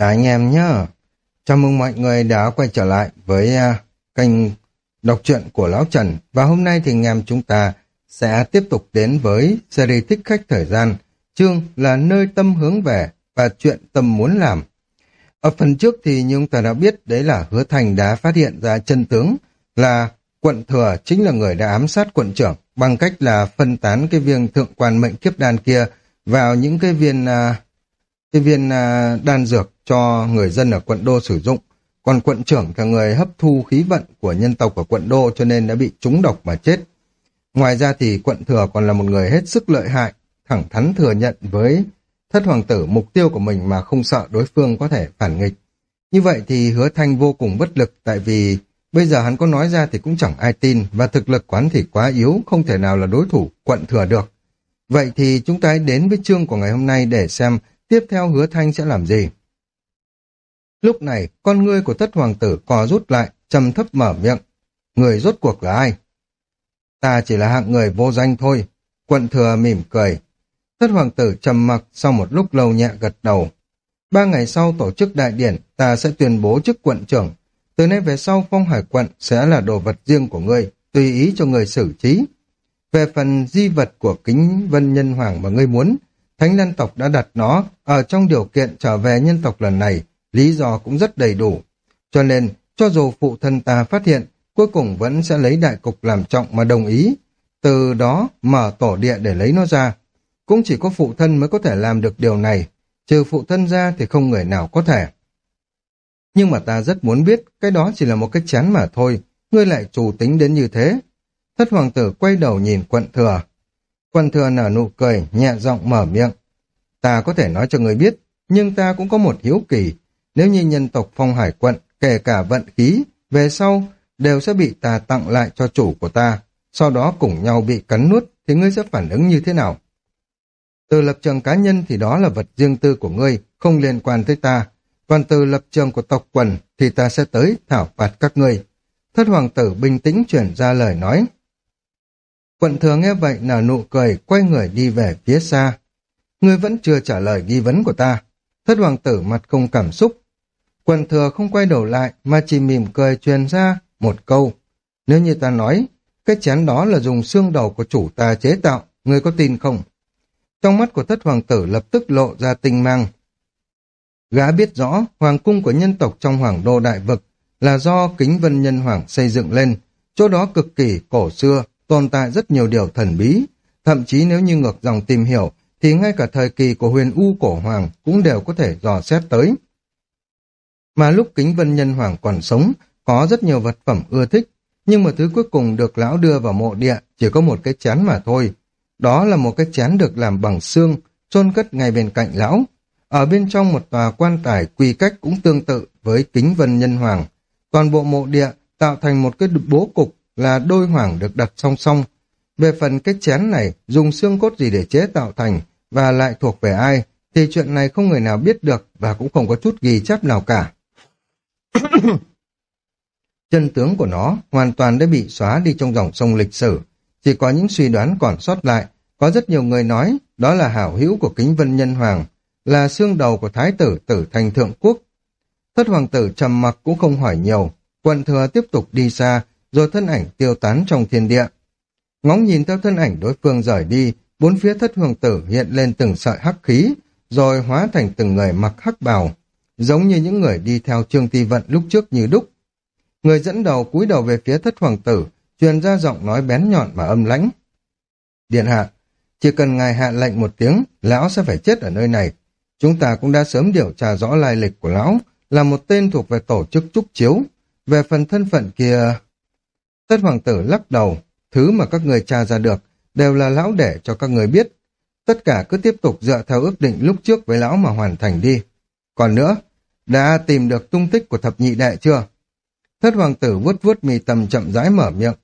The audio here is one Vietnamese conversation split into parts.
Chào anh em nhé. Chào mừng mọi người đã quay trở lại với uh, kênh đọc truyện của Lão Trần. Và hôm nay thì anh em chúng ta sẽ tiếp tục đến với series Thích Khách Thời Gian. Chương là nơi tâm hướng về và chuyện tâm muốn làm. Ở phần trước thì như chúng ta đã biết đấy là Hứa Thành đã phát hiện ra chân tướng là quận thừa chính là người đã ám sát quận trưởng bằng cách là phân tán cái viên thượng quan mệnh kiếp đan kia vào những cái viên uh, cái viên uh, đan dược cho người dân ở quận đô sử dụng. Còn quận trưởng là người hấp thu khí vận của nhân tộc ở quận đô cho nên đã bị trúng độc mà chết. Ngoài ra thì quận thừa còn là một người hết sức lợi hại, thẳng thắn thừa nhận với thất hoàng tử mục tiêu của mình mà không sợ đối phương có thể phản nghịch. Như vậy thì hứa thanh vô cùng bất lực tại vì bây giờ hắn có nói ra thì cũng chẳng ai tin và thực lực quán thì quá yếu, không thể nào là đối thủ quận thừa được. Vậy thì chúng ta đến với chương của ngày hôm nay để xem tiếp theo hứa thanh sẽ làm gì. Lúc này, con ngươi của thất hoàng tử co rút lại, trầm thấp mở miệng. Người rốt cuộc là ai? Ta chỉ là hạng người vô danh thôi. Quận thừa mỉm cười. Thất hoàng tử trầm mặc sau một lúc lâu nhẹ gật đầu. Ba ngày sau tổ chức đại điển, ta sẽ tuyên bố chức quận trưởng. Từ nay về sau phong hải quận sẽ là đồ vật riêng của ngươi, tùy ý cho người xử trí. Về phần di vật của kính vân nhân hoàng mà ngươi muốn, Thánh nhân tộc đã đặt nó ở trong điều kiện trở về nhân tộc lần này, lý do cũng rất đầy đủ. Cho nên, cho dù phụ thân ta phát hiện, cuối cùng vẫn sẽ lấy đại cục làm trọng mà đồng ý, từ đó mở tổ địa để lấy nó ra. Cũng chỉ có phụ thân mới có thể làm được điều này, trừ phụ thân ra thì không người nào có thể. Nhưng mà ta rất muốn biết, cái đó chỉ là một cái chán mà thôi, ngươi lại chủ tính đến như thế. Thất hoàng tử quay đầu nhìn quận thừa. Quận thừa nở nụ cười, nhẹ giọng mở miệng. Ta có thể nói cho người biết, nhưng ta cũng có một hiếu kỳ, nếu như nhân tộc phong hải quận, kể cả vận khí, về sau đều sẽ bị ta tặng lại cho chủ của ta, sau đó cùng nhau bị cắn nuốt, thì ngươi sẽ phản ứng như thế nào? Từ lập trường cá nhân thì đó là vật riêng tư của ngươi, không liên quan tới ta. Còn từ lập trường của tộc quần thì ta sẽ tới thảo phạt các ngươi. Thất hoàng tử bình tĩnh chuyển ra lời nói. Quận thừa nghe vậy nở nụ cười, quay người đi về phía xa. Ngươi vẫn chưa trả lời nghi vấn của ta. Thất hoàng tử mặt không cảm xúc, Quần thừa không quay đầu lại mà chỉ mỉm cười truyền ra một câu. Nếu như ta nói, cái chén đó là dùng xương đầu của chủ ta chế tạo, người có tin không? Trong mắt của thất hoàng tử lập tức lộ ra tinh mang. Gã biết rõ hoàng cung của nhân tộc trong hoàng đô đại vực là do kính vân nhân hoàng xây dựng lên. Chỗ đó cực kỳ cổ xưa, tồn tại rất nhiều điều thần bí. Thậm chí nếu như ngược dòng tìm hiểu, thì ngay cả thời kỳ của huyền U cổ hoàng cũng đều có thể dò xét tới. Mà lúc kính vân nhân hoàng còn sống, có rất nhiều vật phẩm ưa thích, nhưng mà thứ cuối cùng được lão đưa vào mộ địa chỉ có một cái chén mà thôi. Đó là một cái chén được làm bằng xương, chôn cất ngay bên cạnh lão. Ở bên trong một tòa quan tài quy cách cũng tương tự với kính vân nhân hoàng. Toàn bộ mộ địa tạo thành một cái bố cục là đôi hoàng được đặt song song. Về phần cái chén này dùng xương cốt gì để chế tạo thành và lại thuộc về ai thì chuyện này không người nào biết được và cũng không có chút ghi chép nào cả. Chân tướng của nó hoàn toàn đã bị xóa đi trong dòng sông lịch sử. Chỉ có những suy đoán còn sót lại. Có rất nhiều người nói đó là hảo hữu của kính vân nhân hoàng, là xương đầu của thái tử tử thành thượng quốc. Thất hoàng tử trầm mặc cũng không hỏi nhiều. Quận thừa tiếp tục đi xa, rồi thân ảnh tiêu tán trong thiên địa. Ngóng nhìn theo thân ảnh đối phương rời đi, bốn phía thất hoàng tử hiện lên từng sợi hắc khí, rồi hóa thành từng người mặc hắc bào giống như những người đi theo Trương Ti Vận lúc trước như đúc. Người dẫn đầu cúi đầu về phía thất hoàng tử, truyền ra giọng nói bén nhọn mà âm lãnh. Điện hạ, chỉ cần ngài hạ lệnh một tiếng, lão sẽ phải chết ở nơi này. Chúng ta cũng đã sớm điều tra rõ lai lịch của lão, là một tên thuộc về tổ chức trúc chiếu. Về phần thân phận kia... Thất hoàng tử lắc đầu, thứ mà các người tra ra được đều là lão để cho các người biết. Tất cả cứ tiếp tục dựa theo ước định lúc trước với lão mà hoàn thành đi. Còn nữa, đã tìm được tung tích của thập nhị đệ chưa? Thất hoàng tử vuốt vuốt mì tầm chậm rãi mở miệng.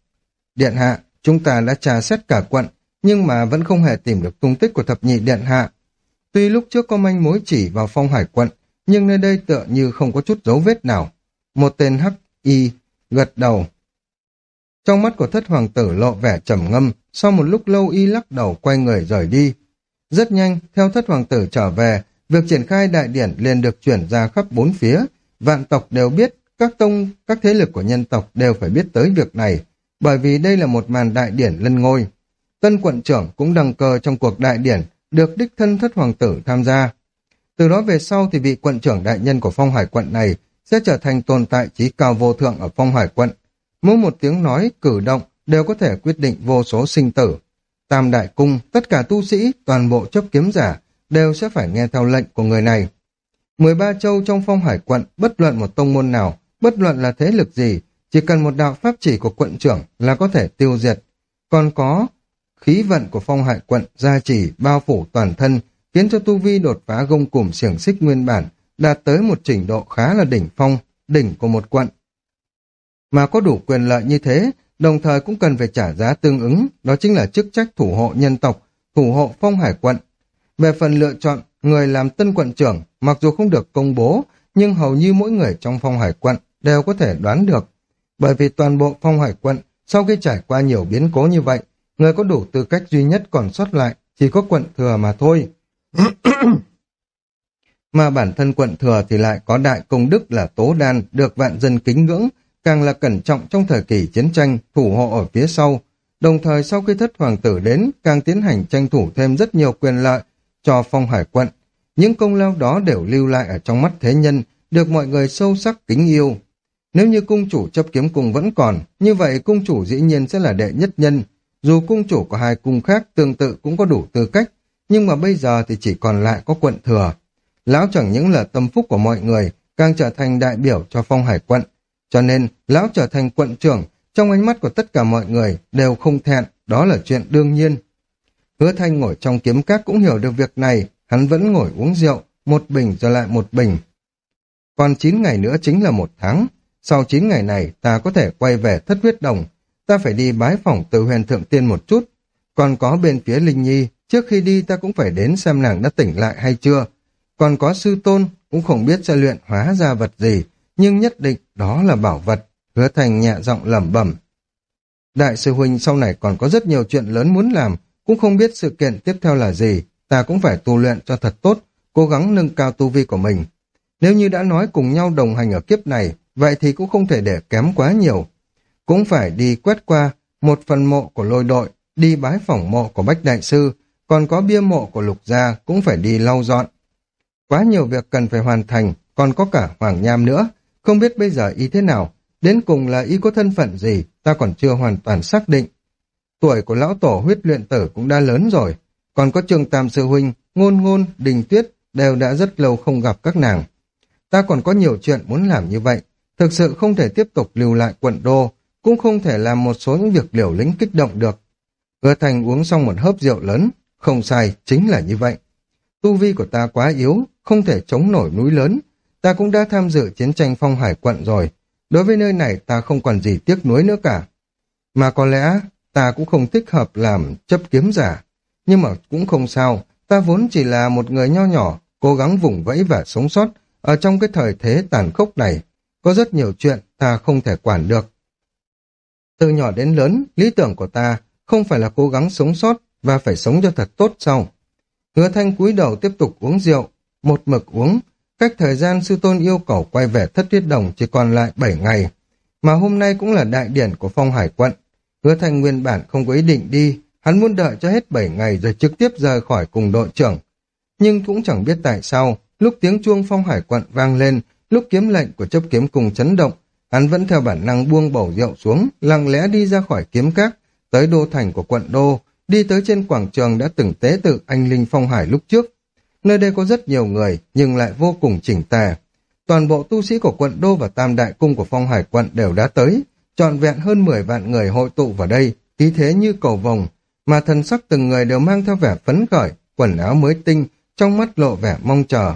Điện hạ, chúng ta đã tra xét cả quận, nhưng mà vẫn không hề tìm được tung tích của thập nhị điện hạ. Tuy lúc trước có manh mối chỉ vào phong hải quận, nhưng nơi đây tựa như không có chút dấu vết nào. Một tên hắc y gật đầu. Trong mắt của thất hoàng tử lộ vẻ trầm ngâm, sau một lúc lâu y lắc đầu quay người rời đi. Rất nhanh, theo thất hoàng tử trở về, việc triển khai đại điển liền được chuyển ra khắp bốn phía, vạn tộc đều biết, các tông, các thế lực của nhân tộc đều phải biết tới việc này, bởi vì đây là một màn đại điển lân ngôi. Tân quận trưởng cũng đăng cơ trong cuộc đại điển, được đích thân thất hoàng tử tham gia. Từ đó về sau thì vị quận trưởng đại nhân của phong hải quận này sẽ trở thành tồn tại trí cao vô thượng ở phong hải quận. Mỗi một tiếng nói, cử động đều có thể quyết định vô số sinh tử. Tam đại cung, tất cả tu sĩ, toàn bộ chấp kiếm giả đều sẽ phải nghe theo lệnh của người này. 13 châu trong phong hải quận, bất luận một tông môn nào, bất luận là thế lực gì, chỉ cần một đạo pháp chỉ của quận trưởng là có thể tiêu diệt. Còn có khí vận của phong hải quận gia trì bao phủ toàn thân, khiến cho tu vi đột phá gông cùm xiềng xích nguyên bản, đạt tới một trình độ khá là đỉnh phong, đỉnh của một quận. Mà có đủ quyền lợi như thế, đồng thời cũng cần phải trả giá tương ứng, đó chính là chức trách thủ hộ nhân tộc, thủ hộ phong hải quận. Về phần lựa chọn, người làm tân quận trưởng, mặc dù không được công bố, nhưng hầu như mỗi người trong phong hải quận đều có thể đoán được. Bởi vì toàn bộ phong hải quận, sau khi trải qua nhiều biến cố như vậy, người có đủ tư cách duy nhất còn sót lại, chỉ có quận thừa mà thôi. mà bản thân quận thừa thì lại có đại công đức là tố đan, được vạn dân kính ngưỡng, càng là cẩn trọng trong thời kỳ chiến tranh, thủ hộ ở phía sau. Đồng thời sau khi thất hoàng tử đến, càng tiến hành tranh thủ thêm rất nhiều quyền lợi cho phong hải quận. Những công lao đó đều lưu lại ở trong mắt thế nhân, được mọi người sâu sắc kính yêu. Nếu như cung chủ chấp kiếm cung vẫn còn, như vậy cung chủ dĩ nhiên sẽ là đệ nhất nhân. Dù cung chủ của hai cung khác tương tự cũng có đủ tư cách, nhưng mà bây giờ thì chỉ còn lại có quận thừa. Lão chẳng những là tâm phúc của mọi người, càng trở thành đại biểu cho phong hải quận. Cho nên, lão trở thành quận trưởng, trong ánh mắt của tất cả mọi người đều không thẹn, đó là chuyện đương nhiên. Hứa Thanh ngồi trong kiếm các cũng hiểu được việc này, hắn vẫn ngồi uống rượu, một bình rồi lại một bình. Còn 9 ngày nữa chính là một tháng, sau 9 ngày này ta có thể quay về thất huyết đồng, ta phải đi bái phỏng từ huyền thượng tiên một chút. Còn có bên phía Linh Nhi, trước khi đi ta cũng phải đến xem nàng đã tỉnh lại hay chưa. Còn có sư tôn, cũng không biết sẽ luyện hóa ra vật gì, nhưng nhất định đó là bảo vật. Hứa thành nhẹ giọng lẩm bẩm. Đại sư huynh sau này còn có rất nhiều chuyện lớn muốn làm, cũng không biết sự kiện tiếp theo là gì, ta cũng phải tu luyện cho thật tốt, cố gắng nâng cao tu vi của mình. Nếu như đã nói cùng nhau đồng hành ở kiếp này, vậy thì cũng không thể để kém quá nhiều. Cũng phải đi quét qua một phần mộ của lôi đội, đi bái phỏng mộ của Bách Đại Sư, còn có bia mộ của Lục Gia cũng phải đi lau dọn. Quá nhiều việc cần phải hoàn thành, còn có cả Hoàng Nham nữa, không biết bây giờ y thế nào, đến cùng là y có thân phận gì, ta còn chưa hoàn toàn xác định. Tuổi của lão tổ huyết luyện tử cũng đã lớn rồi, còn có trường tam sư huynh, ngôn ngôn, đình tuyết, đều đã rất lâu không gặp các nàng. Ta còn có nhiều chuyện muốn làm như vậy, thực sự không thể tiếp tục lưu lại quận đô, cũng không thể làm một số những việc liều lĩnh kích động được. Hứa thành uống xong một hớp rượu lớn, không sai, chính là như vậy. Tu vi của ta quá yếu, không thể chống nổi núi lớn. Ta cũng đã tham dự chiến tranh phong hải quận rồi. Đối với nơi này ta không còn gì tiếc nuối nữa cả. Mà có lẽ ta cũng không thích hợp làm chấp kiếm giả. Nhưng mà cũng không sao, ta vốn chỉ là một người nho nhỏ, cố gắng vùng vẫy và sống sót ở trong cái thời thế tàn khốc này. Có rất nhiều chuyện ta không thể quản được. Từ nhỏ đến lớn, lý tưởng của ta không phải là cố gắng sống sót và phải sống cho thật tốt sau. Hứa thanh cúi đầu tiếp tục uống rượu, một mực uống, cách thời gian sư tôn yêu cầu quay về thất tuyết đồng chỉ còn lại 7 ngày. Mà hôm nay cũng là đại điển của phong hải quận. Hứa thanh nguyên bản không có ý định đi, hắn muốn đợi cho hết 7 ngày rồi trực tiếp rời khỏi cùng đội trưởng. Nhưng cũng chẳng biết tại sao, lúc tiếng chuông phong hải quận vang lên, lúc kiếm lệnh của chấp kiếm cùng chấn động, hắn vẫn theo bản năng buông bầu rượu xuống, lặng lẽ đi ra khỏi kiếm các, tới đô thành của quận đô, đi tới trên quảng trường đã từng tế tự anh Linh Phong Hải lúc trước. Nơi đây có rất nhiều người, nhưng lại vô cùng chỉnh tề. Toàn bộ tu sĩ của quận Đô và Tam Đại Cung của Phong Hải quận đều đã tới, trọn vẹn hơn 10 vạn người hội tụ vào đây, khí thế như cầu vồng, mà thần sắc từng người đều mang theo vẻ phấn khởi, quần áo mới tinh, trong mắt lộ vẻ mong chờ.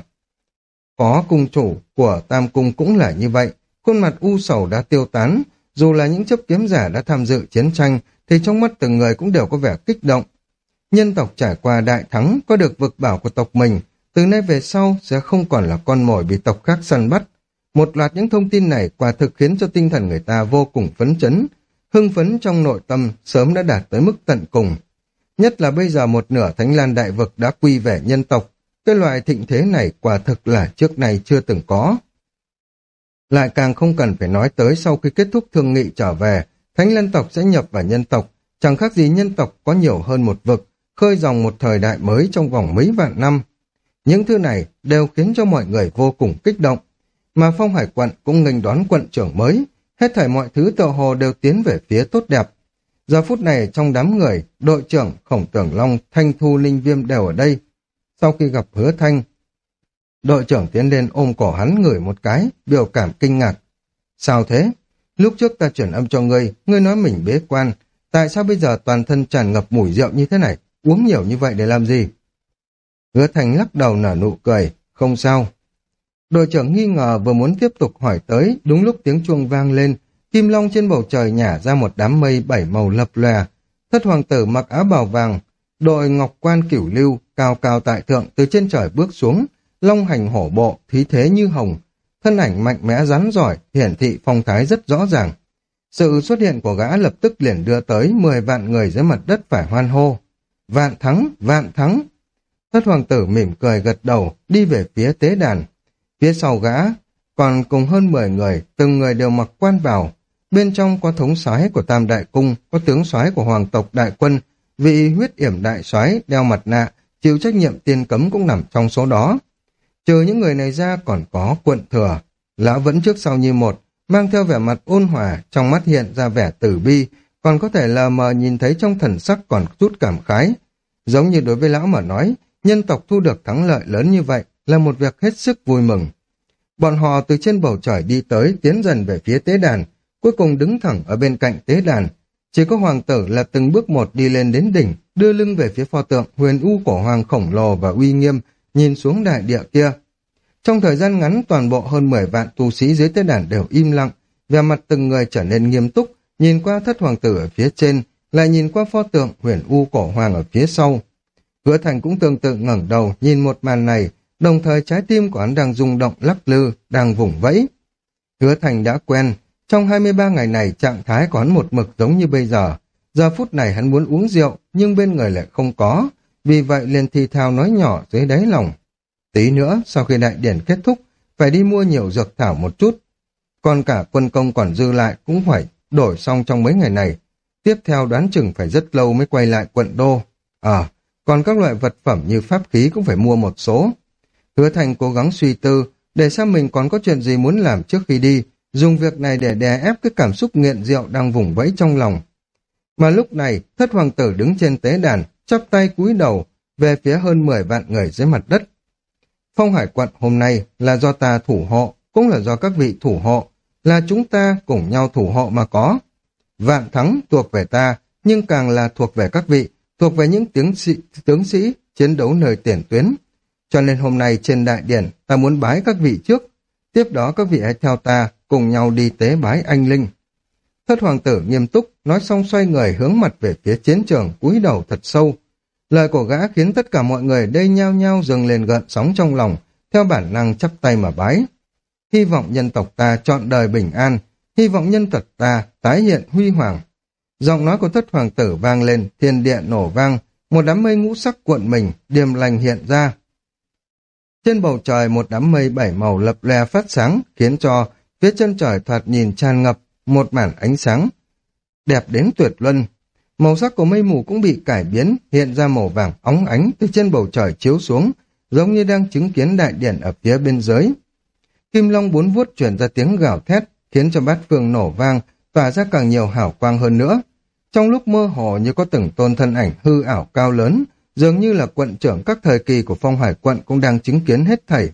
Phó cung chủ của Tam Cung cũng là như vậy, khuôn mặt u sầu đã tiêu tán, dù là những chấp kiếm giả đã tham dự chiến tranh thì trong mắt từng người cũng đều có vẻ kích động. Nhân tộc trải qua đại thắng có được vực bảo của tộc mình, từ nay về sau sẽ không còn là con mồi bị tộc khác săn bắt. Một loạt những thông tin này quả thực khiến cho tinh thần người ta vô cùng phấn chấn, hưng phấn trong nội tâm sớm đã đạt tới mức tận cùng. Nhất là bây giờ một nửa Thánh Lan Đại Vực đã quy về nhân tộc, cái loại thịnh thế này quả thực là trước này chưa từng có. Lại càng không cần phải nói tới sau khi kết thúc thương nghị trở về, thánh lan tộc sẽ nhập vào nhân tộc, chẳng khác gì nhân tộc có nhiều hơn một vực, khơi dòng một thời đại mới trong vòng mấy vạn năm. Những thứ này đều khiến cho mọi người vô cùng kích động, mà phong hải quận cũng nghênh đón quận trưởng mới, hết thảy mọi thứ tựa hồ đều tiến về phía tốt đẹp. Giờ phút này trong đám người, đội trưởng, khổng tưởng long, thanh thu linh viêm đều ở đây. Sau khi gặp hứa thanh, đội trưởng tiến lên ôm cổ hắn ngửi một cái, biểu cảm kinh ngạc. Sao thế? Lúc trước ta chuyển âm cho ngươi, ngươi nói mình bế quan. Tại sao bây giờ toàn thân tràn ngập mùi rượu như thế này? Uống nhiều như vậy để làm gì? Hứa thanh lắc đầu nở nụ cười. Không sao. Đội trưởng nghi ngờ vừa muốn tiếp tục hỏi tới, đúng lúc tiếng chuông vang lên, Kim Long trên bầu trời nhả ra một đám mây bảy màu lập lòe. Thất hoàng tử mặc áo bào vàng, đội ngọc quan cửu lưu, cao cao tại thượng từ trên trời bước xuống, long hành hổ bộ, thí thế như hồng. Thân ảnh mạnh mẽ rắn giỏi, hiển thị phong thái rất rõ ràng. Sự xuất hiện của gã lập tức liền đưa tới 10 vạn người dưới mặt đất phải hoan hô. Vạn thắng, vạn thắng. Thất hoàng tử mỉm cười gật đầu, đi về phía tế đàn. Phía sau gã, còn cùng hơn 10 người, từng người đều mặc quan bào, Bên trong có thống soái của Tam Đại Cung, có tướng soái của Hoàng tộc Đại Quân, vị huyết yểm đại soái đeo mặt nạ, chịu trách nhiệm tiên cấm cũng nằm trong số đó. Trừ những người này ra còn có quận thừa. Lão vẫn trước sau như một, mang theo vẻ mặt ôn hòa, trong mắt hiện ra vẻ tử bi, còn có thể lờ mờ nhìn thấy trong thần sắc còn chút cảm khái. Giống như đối với lão mà nói, nhân tộc thu được thắng lợi lớn như vậy là một việc hết sức vui mừng. Bọn họ từ trên bầu trời đi tới, tiến dần về phía tế đàn, cuối cùng đứng thẳng ở bên cạnh tế đàn. Chỉ có hoàng tử là từng bước một đi lên đến đỉnh, đưa lưng về phía pho tượng huyền u cổ hoàng khổng lồ và uy nghiêm, nhìn xuống đại địa kia. Trong thời gian ngắn toàn bộ hơn 10 vạn tu sĩ dưới tế đàn đều im lặng, vẻ mặt từng người trở nên nghiêm túc, nhìn qua thất hoàng tử ở phía trên, lại nhìn qua pho tượng huyền u cổ hoàng ở phía sau. Hứa thành cũng tương tự ngẩng đầu nhìn một màn này, đồng thời trái tim của hắn đang rung động lắc lư, đang vùng vẫy. Hứa thành đã quen, trong 23 ngày này trạng thái của hắn một mực giống như bây giờ. Giờ phút này hắn muốn uống rượu, nhưng bên người lại không có. Vì vậy liền thi thao nói nhỏ dưới đáy lòng. Tí nữa, sau khi đại điển kết thúc, phải đi mua nhiều dược thảo một chút. Còn cả quân công còn dư lại cũng phải đổi xong trong mấy ngày này. Tiếp theo đoán chừng phải rất lâu mới quay lại quận đô. À, còn các loại vật phẩm như pháp khí cũng phải mua một số. Hứa Thành cố gắng suy tư, để xem mình còn có chuyện gì muốn làm trước khi đi, dùng việc này để đè ép cái cảm xúc nghiện rượu đang vùng vẫy trong lòng. Mà lúc này, thất hoàng tử đứng trên tế đàn, chắp tay cúi đầu, về phía hơn 10 vạn người dưới mặt đất. Phong hải quận hôm nay là do ta thủ hộ, cũng là do các vị thủ hộ, là chúng ta cùng nhau thủ hộ mà có. Vạn thắng thuộc về ta, nhưng càng là thuộc về các vị, thuộc về những tướng sĩ, tướng sĩ chiến đấu nơi tiền tuyến. Cho nên hôm nay trên đại điển, ta muốn bái các vị trước, tiếp đó các vị hãy theo ta cùng nhau đi tế bái anh Linh. Thất hoàng tử nghiêm túc, nói xong xoay người hướng mặt về phía chiến trường, cúi đầu thật sâu. Lời của gã khiến tất cả mọi người đây nhao nhao dừng lên gợn sóng trong lòng, theo bản năng chắp tay mà bái. Hy vọng nhân tộc ta chọn đời bình an, hy vọng nhân tộc ta tái hiện huy hoàng. Giọng nói của thất hoàng tử vang lên, thiên địa nổ vang, một đám mây ngũ sắc cuộn mình, điềm lành hiện ra. Trên bầu trời một đám mây bảy màu lập lè phát sáng, khiến cho Phía chân trời thoạt nhìn tràn ngập một mảng ánh sáng đẹp đến tuyệt luân. Màu sắc của mây mù cũng bị cải biến, hiện ra màu vàng óng ánh từ trên bầu trời chiếu xuống, giống như đang chứng kiến đại điển ở phía bên dưới. Kim Long bốn vuốt truyền ra tiếng gào thét, khiến cho bát phương nổ vang, tỏa ra càng nhiều hảo quang hơn nữa. Trong lúc mơ hồ như có từng tôn thân ảnh hư ảo cao lớn, dường như là quận trưởng các thời kỳ của phong hải quận cũng đang chứng kiến hết thảy.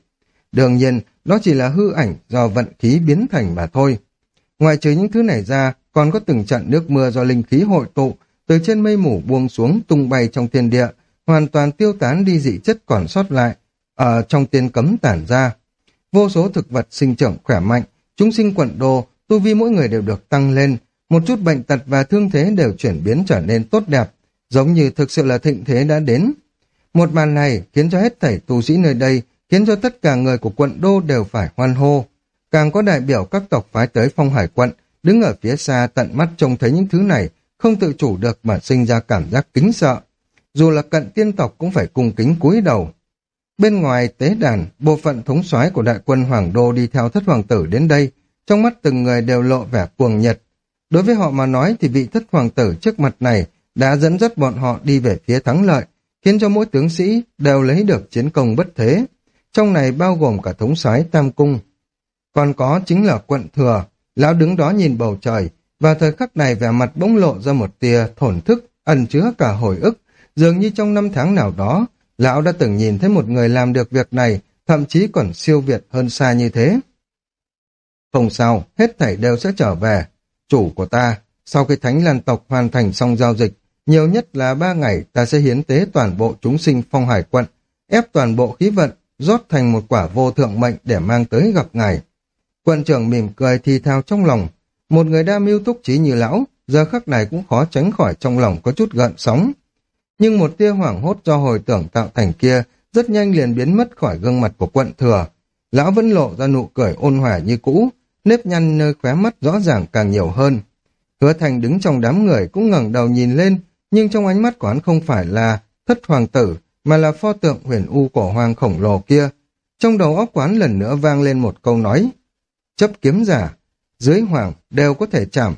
Đương nhiên, đó chỉ là hư ảnh do vận khí biến thành mà thôi. Ngoài trừ những thứ này ra, còn có từng trận nước mưa do linh khí hội tụ, từ trên mây mù buông xuống tung bay trong thiên địa, hoàn toàn tiêu tán đi dị chất còn sót lại, ở trong tiên cấm tản ra. Vô số thực vật sinh trưởng khỏe mạnh, chúng sinh quận đồ tu vi mỗi người đều được tăng lên, một chút bệnh tật và thương thế đều chuyển biến trở nên tốt đẹp, giống như thực sự là thịnh thế đã đến. Một màn này khiến cho hết thảy tu sĩ nơi đây khiến cho tất cả người của quận đô đều phải hoan hô. Càng có đại biểu các tộc phái tới phong hải quận, đứng ở phía xa tận mắt trông thấy những thứ này, không tự chủ được mà sinh ra cảm giác kính sợ. Dù là cận tiên tộc cũng phải cung kính cúi đầu. Bên ngoài tế đàn, bộ phận thống soái của đại quân Hoàng Đô đi theo thất hoàng tử đến đây, trong mắt từng người đều lộ vẻ cuồng nhiệt. Đối với họ mà nói thì vị thất hoàng tử trước mặt này đã dẫn dắt bọn họ đi về phía thắng lợi, khiến cho mỗi tướng sĩ đều lấy được chiến công bất thế. Trong này bao gồm cả thống soái Tam Cung. Còn có chính là quận thừa, lão đứng đó nhìn bầu trời, và thời khắc này vẻ mặt bỗng lộ ra một tia thổn thức, ẩn chứa cả hồi ức, dường như trong năm tháng nào đó, lão đã từng nhìn thấy một người làm được việc này, thậm chí còn siêu việt hơn xa như thế. Không sao, hết thảy đều sẽ trở về. Chủ của ta, sau khi Thánh Lan tộc hoàn thành xong giao dịch, nhiều nhất là ba ngày ta sẽ hiến tế toàn bộ chúng sinh phong hải quận, ép toàn bộ khí vận, rót thành một quả vô thượng mệnh để mang tới gặp ngài. Quận trưởng mỉm cười thì thao trong lòng, một người đa mưu túc trí như lão, giờ khắc này cũng khó tránh khỏi trong lòng có chút gợn sóng. Nhưng một tia hoảng hốt do hồi tưởng tạo thành kia rất nhanh liền biến mất khỏi gương mặt của quận thừa. Lão vẫn lộ ra nụ cười ôn hòa như cũ, nếp nhăn nơi khóe mắt rõ ràng càng nhiều hơn. Hứa thành đứng trong đám người cũng ngẩng đầu nhìn lên, nhưng trong ánh mắt của hắn không phải là thất hoàng tử, mà là pho tượng huyền u cổ hoàng khổng lồ kia. Trong đầu óc quán lần nữa vang lên một câu nói, chấp kiếm giả, dưới hoàng đều có thể chạm.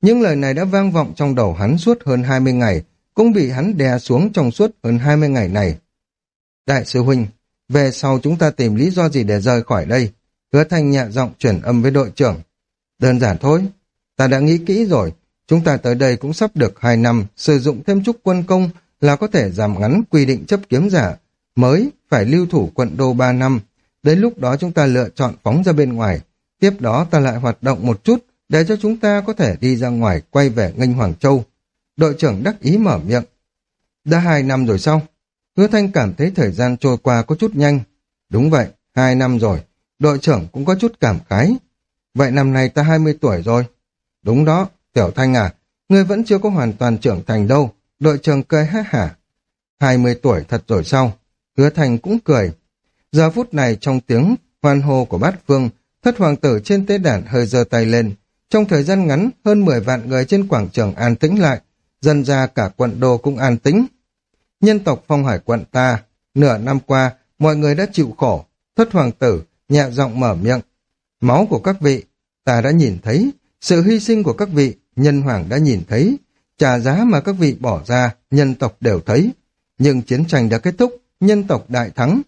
Những lời này đã vang vọng trong đầu hắn suốt hơn 20 ngày, cũng bị hắn đè xuống trong suốt hơn 20 ngày này. Đại sư Huynh, về sau chúng ta tìm lý do gì để rời khỏi đây? Hứa Thanh nhẹ giọng chuyển âm với đội trưởng. Đơn giản thôi, ta đã nghĩ kỹ rồi, chúng ta tới đây cũng sắp được 2 năm, sử dụng thêm chút quân công là có thể giảm ngắn quy định chấp kiếm giả, mới phải lưu thủ quận đô 3 năm. Đến lúc đó chúng ta lựa chọn phóng ra bên ngoài, tiếp đó ta lại hoạt động một chút để cho chúng ta có thể đi ra ngoài quay về nganh Hoàng Châu. Đội trưởng đắc ý mở miệng. Đã hai năm rồi sao? Hứa Thanh cảm thấy thời gian trôi qua có chút nhanh. Đúng vậy, hai năm rồi. Đội trưởng cũng có chút cảm khái. Vậy năm nay ta 20 tuổi rồi. Đúng đó, Tiểu Thanh à, ngươi vẫn chưa có hoàn toàn trưởng thành đâu. Đội trưởng cười hát hả. 20 tuổi thật rồi sao? Hứa Thanh cũng cười. Giờ phút này trong tiếng hoan hô của bát phương, thất hoàng tử trên tế đàn hơi giơ tay lên. Trong thời gian ngắn, hơn 10 vạn người trên quảng trường an tĩnh lại, dân ra cả quận đô cũng an tĩnh. Nhân tộc phong hải quận ta, nửa năm qua, mọi người đã chịu khổ. Thất hoàng tử, nhẹ giọng mở miệng. Máu của các vị, ta đã nhìn thấy. Sự hy sinh của các vị, nhân hoàng đã nhìn thấy. Trả giá mà các vị bỏ ra, nhân tộc đều thấy. Nhưng chiến tranh đã kết thúc, nhân tộc đại thắng.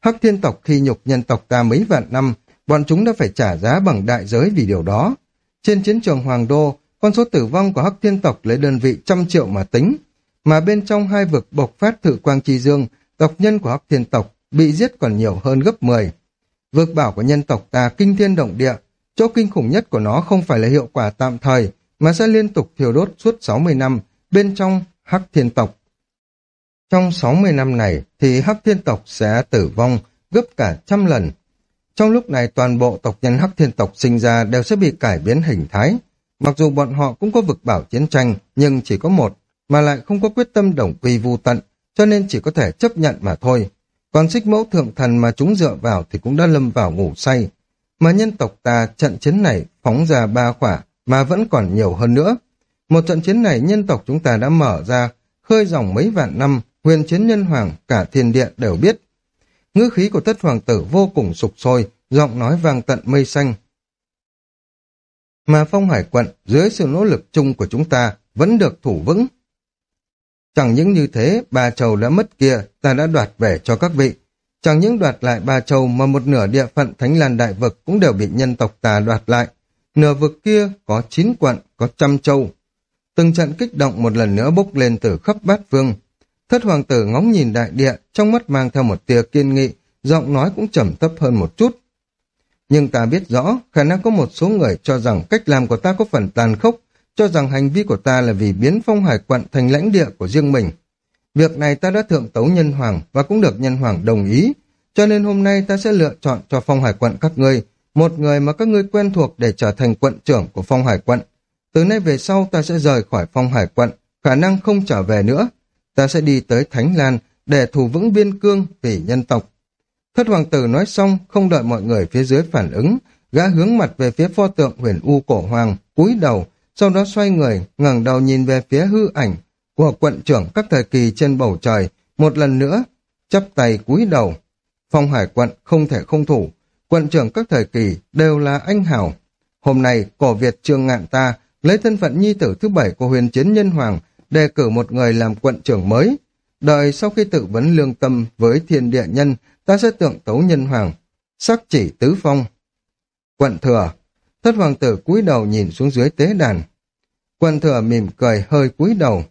Hắc thiên tộc khi nhục nhân tộc ta mấy vạn năm, bọn chúng đã phải trả giá bằng đại giới vì điều đó. Trên chiến trường Hoàng Đô, con số tử vong của Hắc Thiên tộc lấy đơn vị trăm triệu mà tính, mà bên trong hai vực bộc phát thử quang chi dương, tộc nhân của Hắc Thiên tộc bị giết còn nhiều hơn gấp 10. Vực bảo của nhân tộc ta kinh thiên động địa, chỗ kinh khủng nhất của nó không phải là hiệu quả tạm thời, mà sẽ liên tục thiêu đốt suốt 60 năm bên trong Hắc Thiên tộc. Trong 60 năm này thì Hắc Thiên tộc sẽ tử vong gấp cả trăm lần. Trong lúc này toàn bộ tộc nhân Hắc Thiên tộc sinh ra đều sẽ bị cải biến hình thái, Mặc dù bọn họ cũng có vực bảo chiến tranh, nhưng chỉ có một, mà lại không có quyết tâm đồng quy vu tận, cho nên chỉ có thể chấp nhận mà thôi. Còn xích mẫu thượng thần mà chúng dựa vào thì cũng đã lâm vào ngủ say. Mà nhân tộc ta trận chiến này phóng ra ba khỏa, mà vẫn còn nhiều hơn nữa. Một trận chiến này nhân tộc chúng ta đã mở ra, khơi dòng mấy vạn năm, huyền chiến nhân hoàng, cả thiên địa đều biết. Ngữ khí của tất hoàng tử vô cùng sục sôi, giọng nói vang tận mây xanh, mà phong hải quận dưới sự nỗ lực chung của chúng ta vẫn được thủ vững. Chẳng những như thế, ba châu đã mất kia, ta đã đoạt về cho các vị. Chẳng những đoạt lại ba châu mà một nửa địa phận Thánh Lan Đại Vực cũng đều bị nhân tộc ta đoạt lại. Nửa vực kia có chín quận, có trăm châu. Từng trận kích động một lần nữa bốc lên từ khắp bát phương. Thất hoàng tử ngóng nhìn đại địa, trong mắt mang theo một tia kiên nghị, giọng nói cũng trầm thấp hơn một chút. Nhưng ta biết rõ, khả năng có một số người cho rằng cách làm của ta có phần tàn khốc, cho rằng hành vi của ta là vì biến phong hải quận thành lãnh địa của riêng mình. Việc này ta đã thượng tấu nhân hoàng và cũng được nhân hoàng đồng ý, cho nên hôm nay ta sẽ lựa chọn cho phong hải quận các ngươi, một người mà các ngươi quen thuộc để trở thành quận trưởng của phong hải quận. Từ nay về sau ta sẽ rời khỏi phong hải quận, khả năng không trở về nữa. Ta sẽ đi tới Thánh Lan để thủ vững biên cương vì nhân tộc. Thất hoàng tử nói xong, không đợi mọi người phía dưới phản ứng, gã hướng mặt về phía pho tượng huyền u cổ hoàng, cúi đầu, sau đó xoay người, ngẩng đầu nhìn về phía hư ảnh của quận trưởng các thời kỳ trên bầu trời, một lần nữa, chắp tay cúi đầu, phong hải quận không thể không thủ, quận trưởng các thời kỳ đều là anh hào. Hôm nay, cổ Việt trương ngạn ta lấy thân phận nhi tử thứ bảy của huyền chiến nhân hoàng đề cử một người làm quận trưởng mới. Đợi sau khi tự vấn lương tâm với thiên địa nhân, ta sẽ tượng tấu nhân hoàng, sắc chỉ tứ phong. Quận thừa, thất hoàng tử cúi đầu nhìn xuống dưới tế đàn. Quận thừa mỉm cười hơi cúi đầu.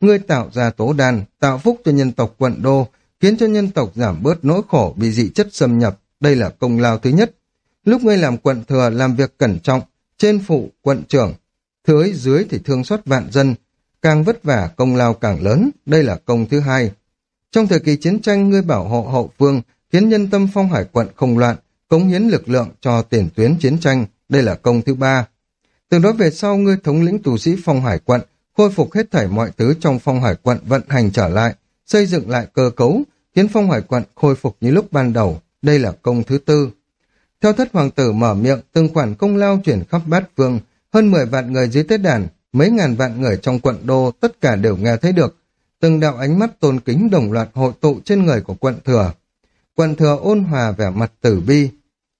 Ngươi tạo ra tố đan, tạo phúc cho nhân tộc quận đô, khiến cho nhân tộc giảm bớt nỗi khổ bị dị chất xâm nhập. Đây là công lao thứ nhất. Lúc ngươi làm quận thừa làm việc cẩn trọng, trên phụ quận trưởng, thới dưới thì thương xót vạn dân, càng vất vả công lao càng lớn, đây là công thứ hai. Trong thời kỳ chiến tranh, ngươi bảo hộ hậu phương, khiến nhân tâm phong hải quận không loạn, cống hiến lực lượng cho tiền tuyến chiến tranh, đây là công thứ ba. Từ đó về sau, ngươi thống lĩnh tù sĩ phong hải quận, khôi phục hết thảy mọi thứ trong phong hải quận vận hành trở lại, xây dựng lại cơ cấu, khiến phong hải quận khôi phục như lúc ban đầu, đây là công thứ tư. Theo thất hoàng tử mở miệng, từng khoản công lao chuyển khắp bát phương, hơn 10 vạn người dưới tết đàn, mấy ngàn vạn người trong quận đô tất cả đều nghe thấy được. Từng đạo ánh mắt tôn kính đồng loạt hội tụ trên người của quận thừa. Quận thừa ôn hòa vẻ mặt tử bi.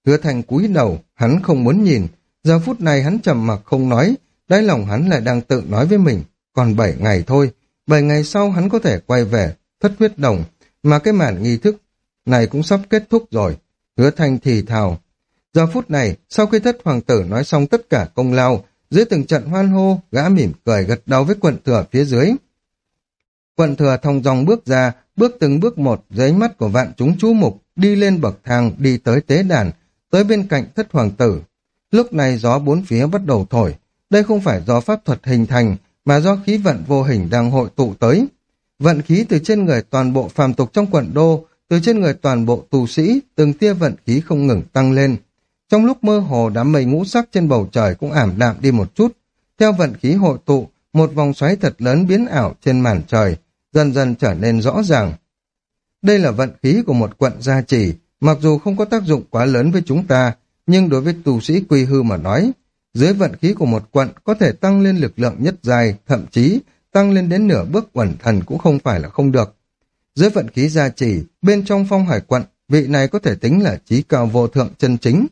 Hứa thành cúi đầu, hắn không muốn nhìn. Giờ phút này hắn trầm mặc không nói, đáy lòng hắn lại đang tự nói với mình. Còn 7 ngày thôi, 7 ngày sau hắn có thể quay về, thất huyết đồng, mà cái màn nghi thức này cũng sắp kết thúc rồi. Hứa thành thì thào. Giờ phút này, sau khi thất hoàng tử nói xong tất cả công lao, dưới từng trận hoan hô, gã mỉm cười gật đầu với quận thừa phía dưới. Quận thừa thông dòng bước ra, bước từng bước một dưới mắt của vạn chúng chú mục, đi lên bậc thang, đi tới tế đàn, tới bên cạnh thất hoàng tử. Lúc này gió bốn phía bắt đầu thổi. Đây không phải do pháp thuật hình thành, mà do khí vận vô hình đang hội tụ tới. Vận khí từ trên người toàn bộ phàm tục trong quận đô, từ trên người toàn bộ tù sĩ, từng tia vận khí không ngừng tăng lên. Trong lúc mơ hồ đám mây ngũ sắc trên bầu trời cũng ảm đạm đi một chút. Theo vận khí hội tụ, một vòng xoáy thật lớn biến ảo trên màn trời, dần dần trở nên rõ ràng. Đây là vận khí của một quận gia trì, mặc dù không có tác dụng quá lớn với chúng ta, nhưng đối với tu sĩ quy hư mà nói, dưới vận khí của một quận có thể tăng lên lực lượng nhất dài, thậm chí tăng lên đến nửa bước quẩn thần cũng không phải là không được. Dưới vận khí gia trì, bên trong phong hải quận, vị này có thể tính là trí cao vô thượng chân chính.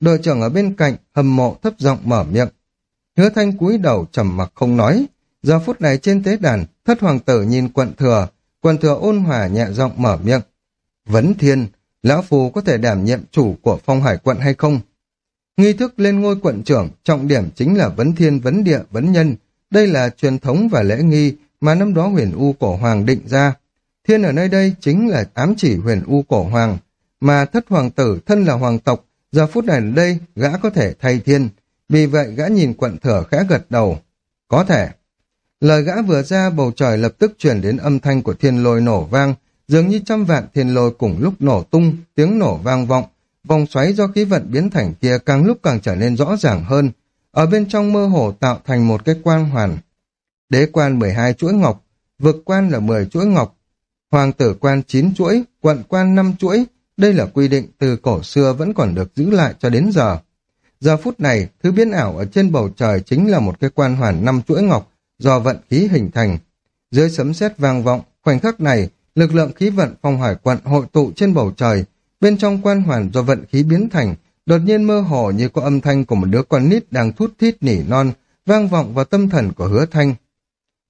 Đội trưởng ở bên cạnh, hầm mộ thấp giọng mở miệng. Hứa thanh cúi đầu trầm mặc không nói. Giờ phút này trên tế đàn, thất hoàng tử nhìn quận thừa, quận thừa ôn hòa nhẹ giọng mở miệng. Vấn thiên, lão phù có thể đảm nhiệm chủ của phong hải quận hay không? Nghi thức lên ngôi quận trưởng, trọng điểm chính là vấn thiên, vấn địa, vấn nhân. Đây là truyền thống và lễ nghi mà năm đó huyền U cổ hoàng định ra. Thiên ở nơi đây chính là ám chỉ huyền U cổ hoàng, mà thất hoàng tử thân là hoàng tộc, Giờ phút này ở đây, gã có thể thay thiên. Vì vậy gã nhìn quận thừa khẽ gật đầu. Có thể. Lời gã vừa ra, bầu trời lập tức chuyển đến âm thanh của thiên lôi nổ vang, dường như trăm vạn thiên lôi cùng lúc nổ tung, tiếng nổ vang vọng. Vòng xoáy do khí vận biến thành kia càng lúc càng trở nên rõ ràng hơn. Ở bên trong mơ hồ tạo thành một cái quan hoàn. Đế quan 12 chuỗi ngọc, vực quan là 10 chuỗi ngọc, hoàng tử quan 9 chuỗi, quận quan 5 chuỗi, đây là quy định từ cổ xưa vẫn còn được giữ lại cho đến giờ. Giờ phút này, thứ biến ảo ở trên bầu trời chính là một cái quan hoàn năm chuỗi ngọc do vận khí hình thành. Dưới sấm sét vang vọng, khoảnh khắc này, lực lượng khí vận phong hải quận hội tụ trên bầu trời, bên trong quan hoàn do vận khí biến thành, đột nhiên mơ hồ như có âm thanh của một đứa con nít đang thút thít nỉ non, vang vọng vào tâm thần của hứa thanh.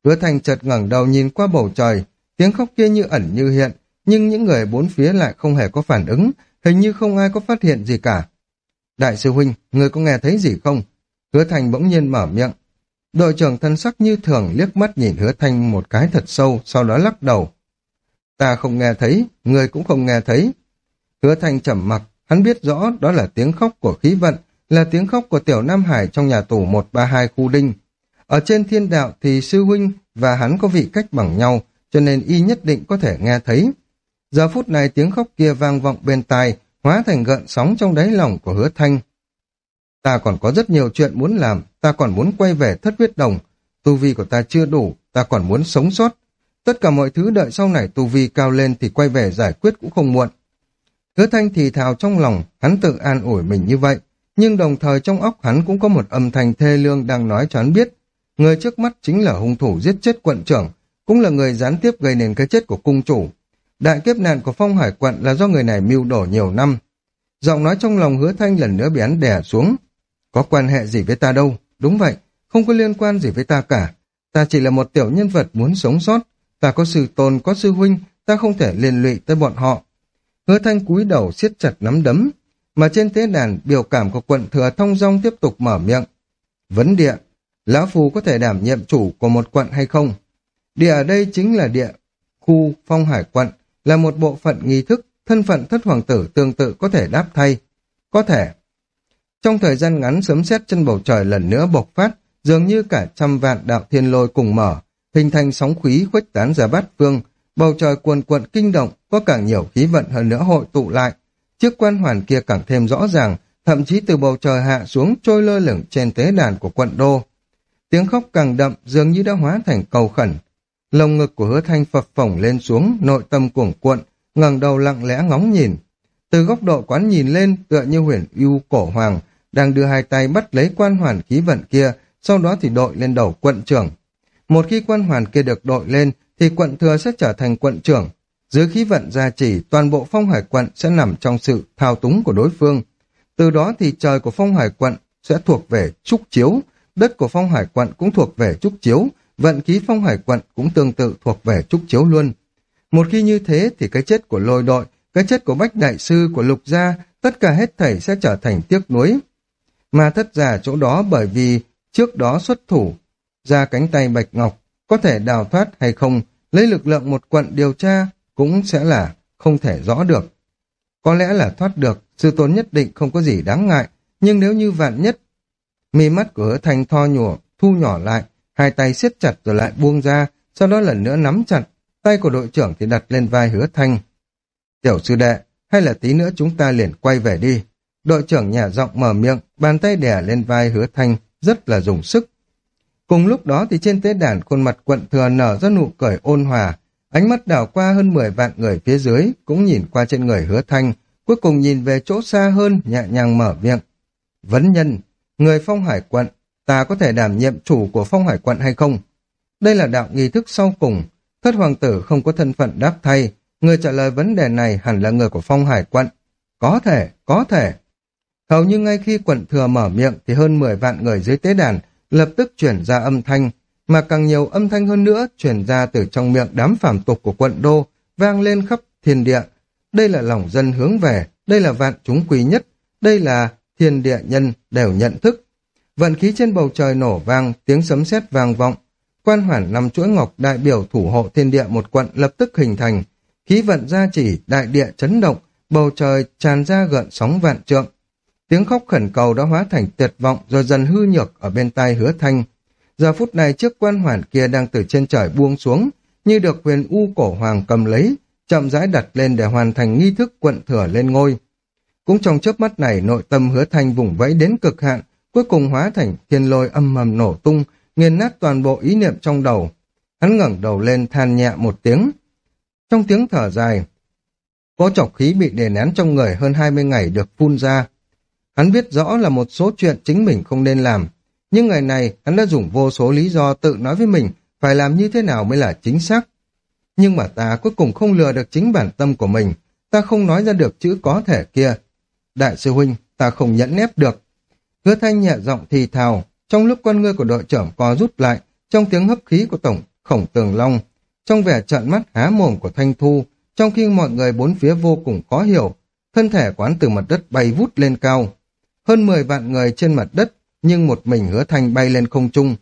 Hứa thanh chợt ngẩng đầu nhìn qua bầu trời, tiếng khóc kia như ẩn như hiện, nhưng những người bốn phía lại không hề có phản ứng, hình như không ai có phát hiện gì cả. Đại sư huynh, người có nghe thấy gì không? Hứa Thành bỗng nhiên mở miệng. Đội trưởng thân sắc như thường liếc mắt nhìn Hứa thành một cái thật sâu, sau đó lắc đầu. Ta không nghe thấy, người cũng không nghe thấy. Hứa thành trầm mặc, hắn biết rõ đó là tiếng khóc của khí vận, là tiếng khóc của tiểu Nam Hải trong nhà tù 132 khu đinh. Ở trên thiên đạo thì sư huynh và hắn có vị cách bằng nhau, cho nên y nhất định có thể nghe thấy. Giờ phút này tiếng khóc kia vang vọng bên tai, hóa thành gợn sóng trong đáy lòng của hứa thanh. Ta còn có rất nhiều chuyện muốn làm, ta còn muốn quay về thất huyết đồng. Tu vi của ta chưa đủ, ta còn muốn sống sót. Tất cả mọi thứ đợi sau này tu vi cao lên thì quay về giải quyết cũng không muộn. Hứa thanh thì thào trong lòng, hắn tự an ủi mình như vậy. Nhưng đồng thời trong óc hắn cũng có một âm thanh thê lương đang nói cho hắn biết. Người trước mắt chính là hung thủ giết chết quận trưởng, cũng là người gián tiếp gây nên cái chết của cung chủ. Đại kiếp nạn của phong hải quận là do người này mưu đổ nhiều năm. Giọng nói trong lòng hứa thanh lần nữa bị hắn đè xuống. Có quan hệ gì với ta đâu? Đúng vậy, không có liên quan gì với ta cả. Ta chỉ là một tiểu nhân vật muốn sống sót. Ta có sư tôn, có sư huynh, ta không thể liên lụy tới bọn họ. Hứa thanh cúi đầu siết chặt nắm đấm, mà trên thế đàn biểu cảm của quận thừa thông dong tiếp tục mở miệng. Vấn địa, Lão Phù có thể đảm nhiệm chủ của một quận hay không? Địa ở đây chính là địa khu phong hải quận, là một bộ phận nghi thức, thân phận thất hoàng tử tương tự có thể đáp thay. Có thể. Trong thời gian ngắn sấm sét chân bầu trời lần nữa bộc phát, dường như cả trăm vạn đạo thiên lôi cùng mở, hình thành sóng khí khuếch tán ra bát phương, bầu trời cuồn cuộn kinh động, có càng nhiều khí vận hơn nữa hội tụ lại. Chiếc quan hoàn kia càng thêm rõ ràng, thậm chí từ bầu trời hạ xuống trôi lơ lửng trên tế đàn của quận đô. Tiếng khóc càng đậm dường như đã hóa thành cầu khẩn. Lồng ngực của hứa thanh phập phồng lên xuống, nội tâm cuồng cuộn, ngẩng đầu lặng lẽ ngóng nhìn. Từ góc độ quán nhìn lên tựa như huyền yêu cổ hoàng, đang đưa hai tay bắt lấy quan hoàn khí vận kia, sau đó thì đội lên đầu quận trưởng. Một khi quan hoàn kia được đội lên, thì quận thừa sẽ trở thành quận trưởng. Dưới khí vận gia trì, toàn bộ phong hải quận sẽ nằm trong sự thao túng của đối phương. Từ đó thì trời của phong hải quận sẽ thuộc về trúc chiếu, đất của phong hải quận cũng thuộc về trúc chiếu, vận khí phong hải quận cũng tương tự thuộc về trúc chiếu luôn. Một khi như thế thì cái chết của lôi đội, cái chết của bách đại sư, của lục gia, tất cả hết thảy sẽ trở thành tiếc nuối. Mà thất giả chỗ đó bởi vì trước đó xuất thủ, ra cánh tay bạch ngọc, có thể đào thoát hay không, lấy lực lượng một quận điều tra cũng sẽ là không thể rõ được. Có lẽ là thoát được, sư tôn nhất định không có gì đáng ngại, nhưng nếu như vạn nhất, mi mắt của hứa thanh tho nhủa, thu nhỏ lại, hai tay siết chặt rồi lại buông ra, sau đó lần nữa nắm chặt, tay của đội trưởng thì đặt lên vai hứa thanh. Tiểu sư đệ, hay là tí nữa chúng ta liền quay về đi. Đội trưởng nhà giọng mở miệng, bàn tay đè lên vai hứa thanh, rất là dùng sức. Cùng lúc đó thì trên tế đàn khuôn mặt quận thừa nở ra nụ cười ôn hòa, ánh mắt đảo qua hơn 10 vạn người phía dưới, cũng nhìn qua trên người hứa thanh, cuối cùng nhìn về chỗ xa hơn, nhẹ nhàng mở miệng. Vấn nhân, người phong hải quận, ta có thể đảm nhiệm chủ của phong hải quận hay không? Đây là đạo nghi thức sau cùng, thất hoàng tử không có thân phận đáp thay, người trả lời vấn đề này hẳn là người của phong hải quận. Có thể, có thể. Hầu như ngay khi quận thừa mở miệng thì hơn 10 vạn người dưới tế đàn lập tức chuyển ra âm thanh, mà càng nhiều âm thanh hơn nữa chuyển ra từ trong miệng đám phàm tục của quận đô, vang lên khắp thiên địa. Đây là lòng dân hướng về, đây là vạn chúng quý nhất, đây là thiên địa nhân đều nhận thức. Vận khí trên bầu trời nổ vang, tiếng sấm sét vang vọng. Quan hoàn nằm chuỗi ngọc đại biểu thủ hộ thiên địa một quận lập tức hình thành. Khí vận gia chỉ, đại địa chấn động, bầu trời tràn ra gợn sóng vạn trượng. Tiếng khóc khẩn cầu đã hóa thành tuyệt vọng rồi dần hư nhược ở bên tai hứa thanh. Giờ phút này chiếc quan hoàn kia đang từ trên trời buông xuống, như được huyền u cổ hoàng cầm lấy, chậm rãi đặt lên để hoàn thành nghi thức quận thừa lên ngôi. Cũng trong chớp mắt này nội tâm hứa thanh vùng vẫy đến cực hạn, cuối cùng hóa thành thiên lôi âm mầm nổ tung, nghiền nát toàn bộ ý niệm trong đầu. Hắn ngẩng đầu lên than nhẹ một tiếng. Trong tiếng thở dài, có chọc khí bị đè nén trong người hơn 20 ngày được phun ra, Hắn biết rõ là một số chuyện chính mình không nên làm, nhưng ngày này hắn đã dùng vô số lý do tự nói với mình phải làm như thế nào mới là chính xác. Nhưng mà ta cuối cùng không lừa được chính bản tâm của mình, ta không nói ra được chữ có thể kia. Đại sư huynh, ta không nhẫn nép được. Hứa thanh nhẹ giọng thì thào, trong lúc con ngươi của đội trưởng co rút lại, trong tiếng hấp khí của tổng khổng tường long, trong vẻ trợn mắt há mồm của thanh thu, trong khi mọi người bốn phía vô cùng khó hiểu, thân thể quán từ mặt đất bay vút lên cao. Hơn 10 vạn người trên mặt đất, nhưng một mình hứa thanh bay lên không trung.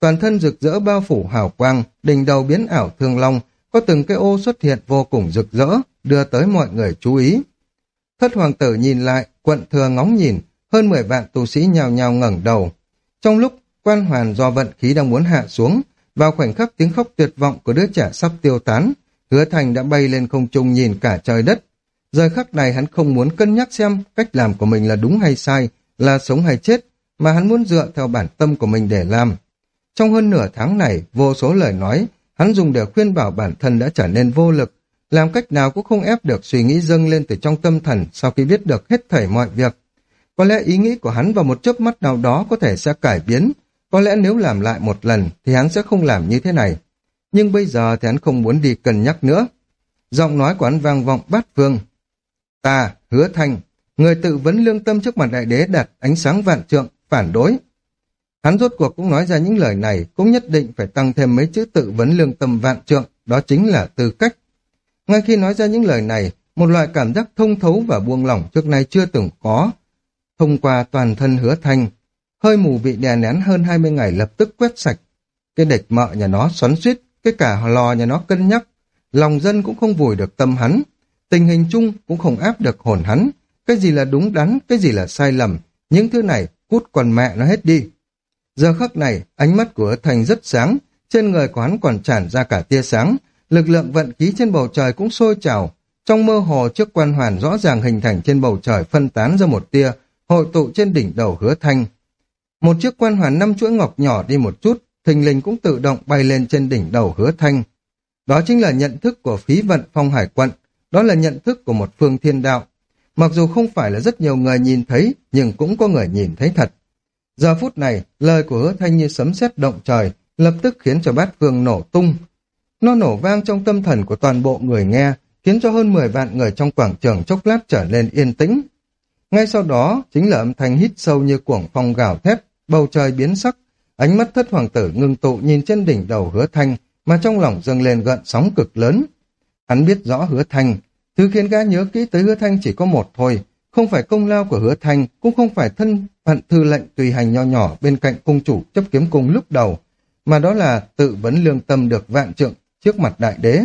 Toàn thân rực rỡ bao phủ hào quang, đỉnh đầu biến ảo thương long, có từng cái ô xuất hiện vô cùng rực rỡ, đưa tới mọi người chú ý. Thất hoàng tử nhìn lại, quận thừa ngóng nhìn, hơn 10 vạn tu sĩ nhào nhào ngẩng đầu. Trong lúc quan hoàn do vận khí đang muốn hạ xuống, vào khoảnh khắc tiếng khóc tuyệt vọng của đứa trẻ sắp tiêu tán, hứa thành đã bay lên không trung nhìn cả trời đất, Giờ khắc này hắn không muốn cân nhắc xem cách làm của mình là đúng hay sai, là sống hay chết, mà hắn muốn dựa theo bản tâm của mình để làm. Trong hơn nửa tháng này, vô số lời nói, hắn dùng để khuyên bảo bản thân đã trở nên vô lực, làm cách nào cũng không ép được suy nghĩ dâng lên từ trong tâm thần sau khi biết được hết thảy mọi việc. Có lẽ ý nghĩ của hắn vào một chớp mắt nào đó có thể sẽ cải biến, có lẽ nếu làm lại một lần thì hắn sẽ không làm như thế này. Nhưng bây giờ thì hắn không muốn đi cân nhắc nữa. Giọng nói của hắn vang vọng bát phương. Ta, hứa thanh, người tự vấn lương tâm trước mặt đại đế đặt ánh sáng vạn trượng, phản đối. Hắn rốt cuộc cũng nói ra những lời này, cũng nhất định phải tăng thêm mấy chữ tự vấn lương tâm vạn trượng, đó chính là tư cách. Ngay khi nói ra những lời này, một loại cảm giác thông thấu và buông lỏng trước nay chưa từng có. Thông qua toàn thân hứa thanh, hơi mù bị đè nén hơn 20 ngày lập tức quét sạch. Cái địch mợ nhà nó xoắn suýt, cái cả lò nhà nó cân nhắc, lòng dân cũng không vùi được tâm hắn, tình hình chung cũng không áp được hồn hắn, cái gì là đúng đắn, cái gì là sai lầm, những thứ này cút còn mẹ nó hết đi. Giờ khắc này, ánh mắt của Thành rất sáng, trên người của hắn còn tràn ra cả tia sáng, lực lượng vận khí trên bầu trời cũng sôi trào. Trong mơ hồ trước quan hoàn rõ ràng hình thành trên bầu trời phân tán ra một tia, hội tụ trên đỉnh đầu hứa thanh. Một chiếc quan hoàn năm chuỗi ngọc nhỏ đi một chút, thình lình cũng tự động bay lên trên đỉnh đầu hứa thanh. Đó chính là nhận thức của phí vận phong hải quận, đó là nhận thức của một phương thiên đạo. Mặc dù không phải là rất nhiều người nhìn thấy, nhưng cũng có người nhìn thấy thật. Giờ phút này, lời của hứa thanh như sấm sét động trời, lập tức khiến cho bát phương nổ tung. Nó nổ vang trong tâm thần của toàn bộ người nghe, khiến cho hơn 10 vạn người trong quảng trường chốc lát trở nên yên tĩnh. Ngay sau đó, chính là âm thanh hít sâu như cuồng phong gào thét, bầu trời biến sắc, ánh mắt thất hoàng tử ngưng tụ nhìn trên đỉnh đầu hứa thanh, mà trong lòng dâng lên gợn sóng cực lớn. Hắn biết rõ hứa thanh, thứ khiến gã nhớ kỹ tới hứa thanh chỉ có một thôi, không phải công lao của hứa thanh, cũng không phải thân phận thư lệnh tùy hành nho nhỏ bên cạnh cung chủ chấp kiếm cung lúc đầu, mà đó là tự vấn lương tâm được vạn trượng trước mặt đại đế.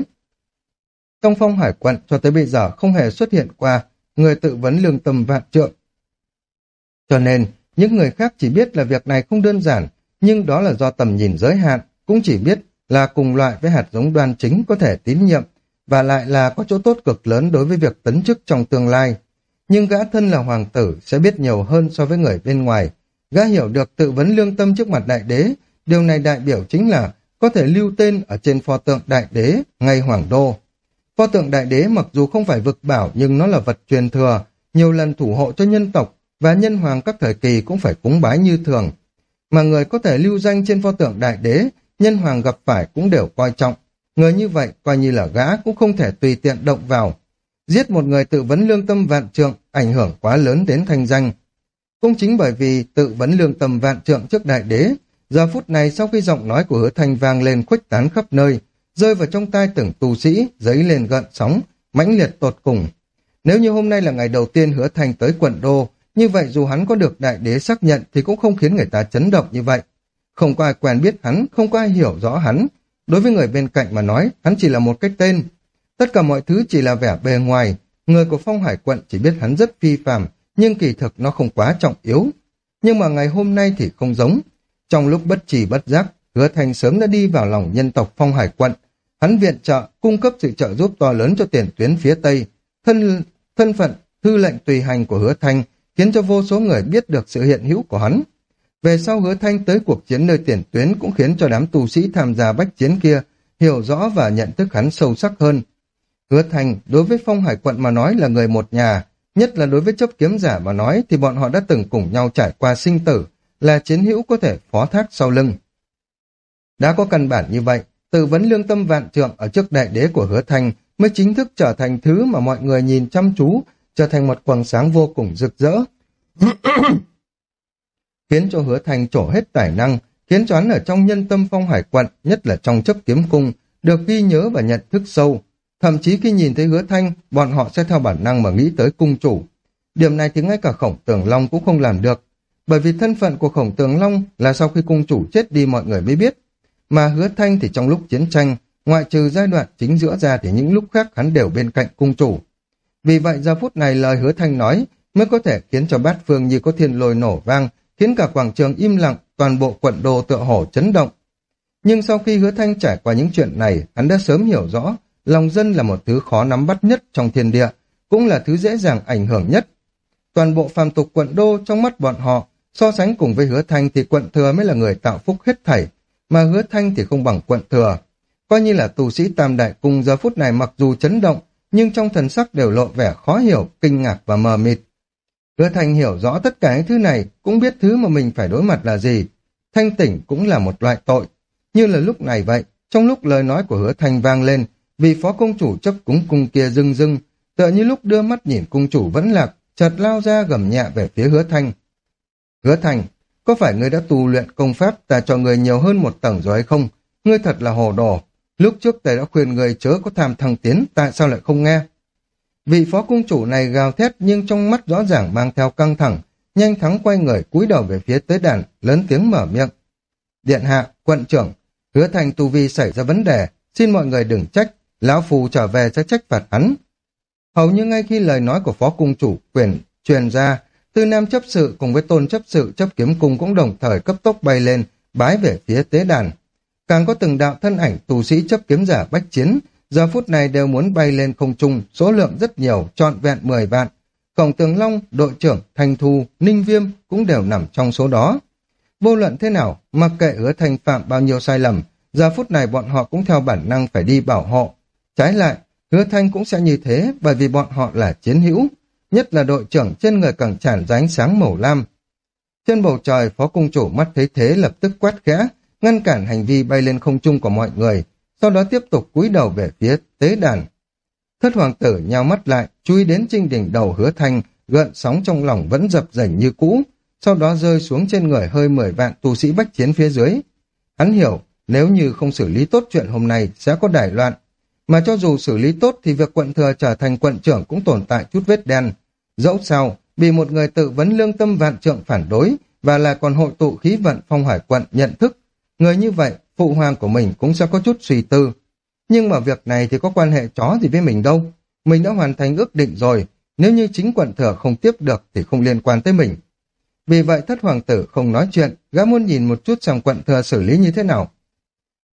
Trong phong hải quận cho tới bây giờ không hề xuất hiện qua người tự vấn lương tâm vạn trượng. Cho nên, những người khác chỉ biết là việc này không đơn giản, nhưng đó là do tầm nhìn giới hạn, cũng chỉ biết là cùng loại với hạt giống đoan chính có thể tín nhiệm, và lại là có chỗ tốt cực lớn đối với việc tấn chức trong tương lai. Nhưng gã thân là hoàng tử sẽ biết nhiều hơn so với người bên ngoài. Gã hiểu được tự vấn lương tâm trước mặt đại đế, điều này đại biểu chính là có thể lưu tên ở trên pho tượng đại đế ngay hoàng đô. Pho tượng đại đế mặc dù không phải vực bảo nhưng nó là vật truyền thừa, nhiều lần thủ hộ cho nhân tộc và nhân hoàng các thời kỳ cũng phải cúng bái như thường. Mà người có thể lưu danh trên pho tượng đại đế, nhân hoàng gặp phải cũng đều coi trọng. Người như vậy coi như là gã cũng không thể tùy tiện động vào. Giết một người tự vấn lương tâm vạn trượng ảnh hưởng quá lớn đến thanh danh. Cũng chính bởi vì tự vấn lương tâm vạn trượng trước đại đế, giờ phút này sau khi giọng nói của hứa thanh vang lên khuếch tán khắp nơi, rơi vào trong tai từng tu sĩ, dấy lên gợn sóng, mãnh liệt tột cùng. Nếu như hôm nay là ngày đầu tiên hứa thành tới quận đô, như vậy dù hắn có được đại đế xác nhận thì cũng không khiến người ta chấn động như vậy. Không có ai quen biết hắn, không có ai hiểu rõ hắn. Đối với người bên cạnh mà nói, hắn chỉ là một cái tên. Tất cả mọi thứ chỉ là vẻ bề ngoài. Người của phong hải quận chỉ biết hắn rất phi phàm, nhưng kỳ thực nó không quá trọng yếu. Nhưng mà ngày hôm nay thì không giống. Trong lúc bất trì bất giác, hứa thành sớm đã đi vào lòng nhân tộc phong hải quận. Hắn viện trợ, cung cấp sự trợ giúp to lớn cho tiền tuyến phía Tây. Thân, thân phận, thư lệnh tùy hành của hứa thanh khiến cho vô số người biết được sự hiện hữu của hắn. Về sau hứa thanh tới cuộc chiến nơi tiền tuyến cũng khiến cho đám tu sĩ tham gia bách chiến kia hiểu rõ và nhận thức hắn sâu sắc hơn. Hứa thanh đối với phong hải quận mà nói là người một nhà, nhất là đối với chấp kiếm giả mà nói thì bọn họ đã từng cùng nhau trải qua sinh tử, là chiến hữu có thể phó thác sau lưng. Đã có căn bản như vậy, từ vấn lương tâm vạn trượng ở trước đại đế của hứa thành mới chính thức trở thành thứ mà mọi người nhìn chăm chú, trở thành một quầng sáng vô cùng rực rỡ. khiến cho hứa thành trổ hết tài năng, khiến cho hắn ở trong nhân tâm phong hải quận, nhất là trong chấp kiếm cung, được ghi nhớ và nhận thức sâu. Thậm chí khi nhìn thấy hứa thanh, bọn họ sẽ theo bản năng mà nghĩ tới cung chủ. Điểm này thì ngay cả khổng tường long cũng không làm được, bởi vì thân phận của khổng tường long là sau khi cung chủ chết đi mọi người mới biết. Mà hứa thanh thì trong lúc chiến tranh, ngoại trừ giai đoạn chính giữa ra thì những lúc khác hắn đều bên cạnh cung chủ. Vì vậy giờ phút này lời hứa thanh nói mới có thể khiến cho bát phương như có thiên lôi nổ vang, khiến cả quảng trường im lặng, toàn bộ quận đô tựa hổ chấn động. Nhưng sau khi hứa thanh trải qua những chuyện này, hắn đã sớm hiểu rõ, lòng dân là một thứ khó nắm bắt nhất trong thiên địa, cũng là thứ dễ dàng ảnh hưởng nhất. Toàn bộ phàm tục quận đô trong mắt bọn họ, so sánh cùng với hứa thanh thì quận thừa mới là người tạo phúc hết thảy, mà hứa thanh thì không bằng quận thừa. Coi như là tù sĩ tam đại cung giờ phút này mặc dù chấn động, nhưng trong thần sắc đều lộ vẻ khó hiểu, kinh ngạc và mờ mịt. Hứa Thanh hiểu rõ tất cả những thứ này, cũng biết thứ mà mình phải đối mặt là gì. Thanh tỉnh cũng là một loại tội. Như là lúc này vậy, trong lúc lời nói của hứa Thanh vang lên, vì phó công chủ chấp cúng cung kia rưng rưng, tựa như lúc đưa mắt nhìn cung chủ vẫn lạc, chợt lao ra gầm nhẹ về phía hứa thanh. Hứa thanh, có phải ngươi đã tu luyện công pháp ta cho người nhiều hơn một tầng rồi hay không? Ngươi thật là hồ đồ. Lúc trước ta đã khuyên người chớ có tham thăng tiến, tại sao lại không nghe? Vị phó cung chủ này gào thét nhưng trong mắt rõ ràng mang theo căng thẳng, nhanh thắng quay người cúi đầu về phía tế đàn, lớn tiếng mở miệng. Điện hạ, quận trưởng, hứa thành tu vi xảy ra vấn đề, xin mọi người đừng trách, lão phù trở về sẽ trách phạt hắn. Hầu như ngay khi lời nói của phó cung chủ quyền truyền ra, tư nam chấp sự cùng với tôn chấp sự chấp kiếm cung cũng đồng thời cấp tốc bay lên, bái về phía tế đàn. Càng có từng đạo thân ảnh tù sĩ chấp kiếm giả bách chiến, giờ phút này đều muốn bay lên không trung, số lượng rất nhiều, trọn vẹn 10 vạn. Khổng Tường Long, đội trưởng, Thành Thu, Ninh Viêm cũng đều nằm trong số đó. Vô luận thế nào, mặc kệ hứa thành phạm bao nhiêu sai lầm, giờ phút này bọn họ cũng theo bản năng phải đi bảo hộ. Trái lại, hứa thanh cũng sẽ như thế bởi vì bọn họ là chiến hữu, nhất là đội trưởng trên người càng tràn ra ánh sáng màu lam. Trên bầu trời, phó cung chủ mắt thấy thế lập tức quát khẽ, ngăn cản hành vi bay lên không trung của mọi người, sau đó tiếp tục cúi đầu về phía tế đàn. Thất hoàng tử nhao mắt lại, chui đến trinh đỉnh đầu hứa thanh, gợn sóng trong lòng vẫn dập dành như cũ, sau đó rơi xuống trên người hơi mười vạn tu sĩ bách chiến phía dưới. Hắn hiểu, nếu như không xử lý tốt chuyện hôm nay sẽ có đại loạn, mà cho dù xử lý tốt thì việc quận thừa trở thành quận trưởng cũng tồn tại chút vết đen. Dẫu sao, bị một người tự vấn lương tâm vạn trượng phản đối và là còn hội tụ khí vận phong hải quận nhận thức, người như vậy, phụ hoàng của mình cũng sẽ có chút suy tư. Nhưng mà việc này thì có quan hệ chó gì với mình đâu. Mình đã hoàn thành ước định rồi, nếu như chính quận thừa không tiếp được thì không liên quan tới mình. Vì vậy thất hoàng tử không nói chuyện, gã muốn nhìn một chút xem quận thừa xử lý như thế nào.